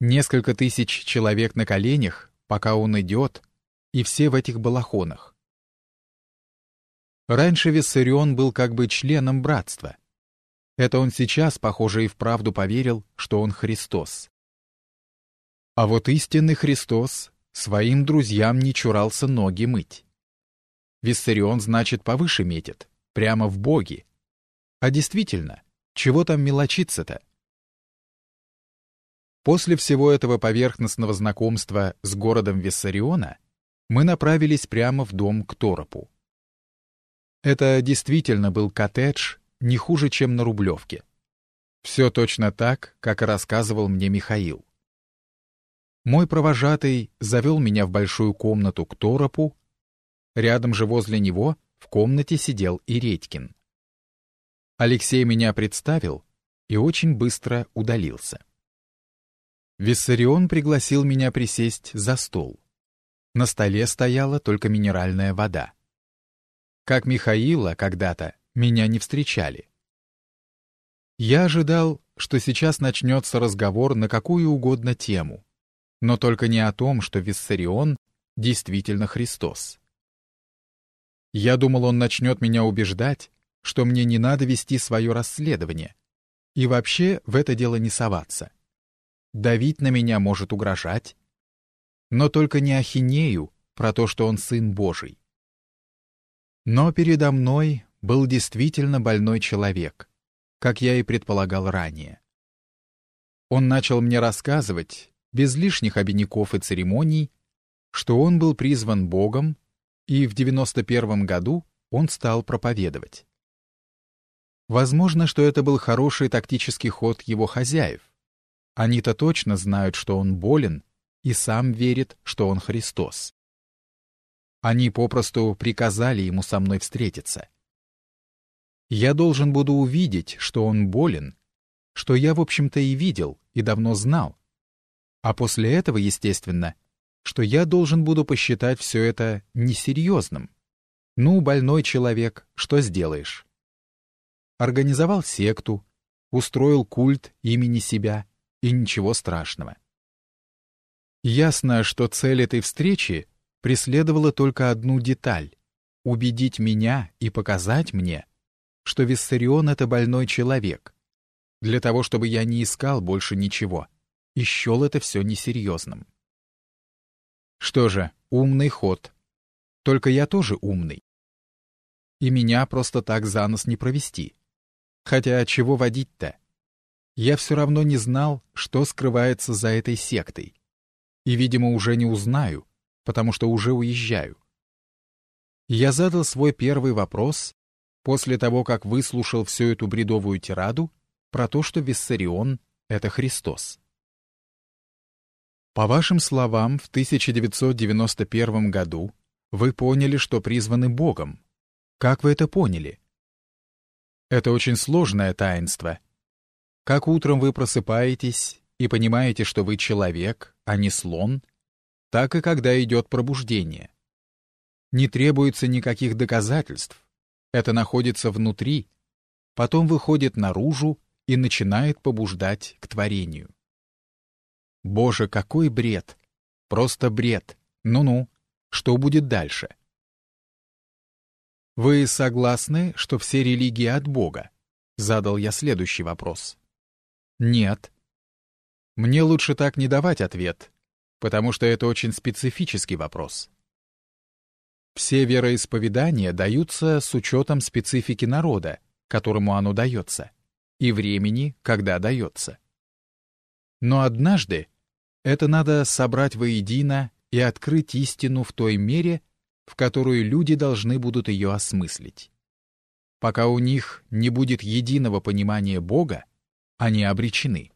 Несколько тысяч человек на коленях, пока он идет, и все в этих балахонах. Раньше Виссарион был как бы членом братства. Это он сейчас, похоже, и вправду поверил, что он Христос. А вот истинный Христос своим друзьям не чурался ноги мыть. Виссарион, значит, повыше метит, прямо в боги. А действительно, чего там мелочиться-то? После всего этого поверхностного знакомства с городом Виссариона мы направились прямо в дом к Торопу. Это действительно был коттедж не хуже, чем на Рублевке. Все точно так, как рассказывал мне Михаил. Мой провожатый завел меня в большую комнату к Торопу. Рядом же возле него в комнате сидел и Редькин. Алексей меня представил и очень быстро удалился. Виссарион пригласил меня присесть за стол. На столе стояла только минеральная вода. Как Михаила когда-то, меня не встречали. Я ожидал, что сейчас начнется разговор на какую угодно тему, но только не о том, что Виссарион действительно Христос. Я думал, он начнет меня убеждать, что мне не надо вести свое расследование, и вообще в это дело не соваться. Давить на меня может угрожать, но только не ахинею про то, что он Сын Божий. Но передо мной был действительно больной человек, как я и предполагал ранее. Он начал мне рассказывать, без лишних обиняков и церемоний, что он был призван Богом, и в 91 году он стал проповедовать. Возможно, что это был хороший тактический ход его хозяев. Они-то точно знают, что он болен, и сам верит, что он Христос. Они попросту приказали ему со мной встретиться. Я должен буду увидеть, что он болен, что я, в общем-то, и видел, и давно знал. А после этого, естественно, что я должен буду посчитать все это несерьезным. Ну, больной человек, что сделаешь? Организовал секту, устроил культ имени себя, и ничего страшного. Ясно, что цель этой встречи преследовала только одну деталь — убедить меня и показать мне, что Виссарион — это больной человек, для того, чтобы я не искал больше ничего и счел это все несерьезным. Что же, умный ход. Только я тоже умный. И меня просто так за нос не провести. Хотя чего водить-то? Я все равно не знал, что скрывается за этой сектой. И, видимо, уже не узнаю, потому что уже уезжаю. Я задал свой первый вопрос после того, как выслушал всю эту бредовую тираду про то, что Виссарион — это Христос. По вашим словам, в 1991 году вы поняли, что призваны Богом. Как вы это поняли? Это очень сложное таинство. Как утром вы просыпаетесь и понимаете, что вы человек, а не слон — так и когда идет пробуждение. Не требуется никаких доказательств. Это находится внутри, потом выходит наружу и начинает побуждать к творению. Боже, какой бред! Просто бред. Ну-ну, что будет дальше? Вы согласны, что все религии от Бога? Задал я следующий вопрос. Нет. Мне лучше так не давать ответ, потому что это очень специфический вопрос. Все вероисповедания даются с учетом специфики народа, которому оно дается, и времени, когда дается. Но однажды это надо собрать воедино и открыть истину в той мере, в которую люди должны будут ее осмыслить. Пока у них не будет единого понимания Бога, они обречены.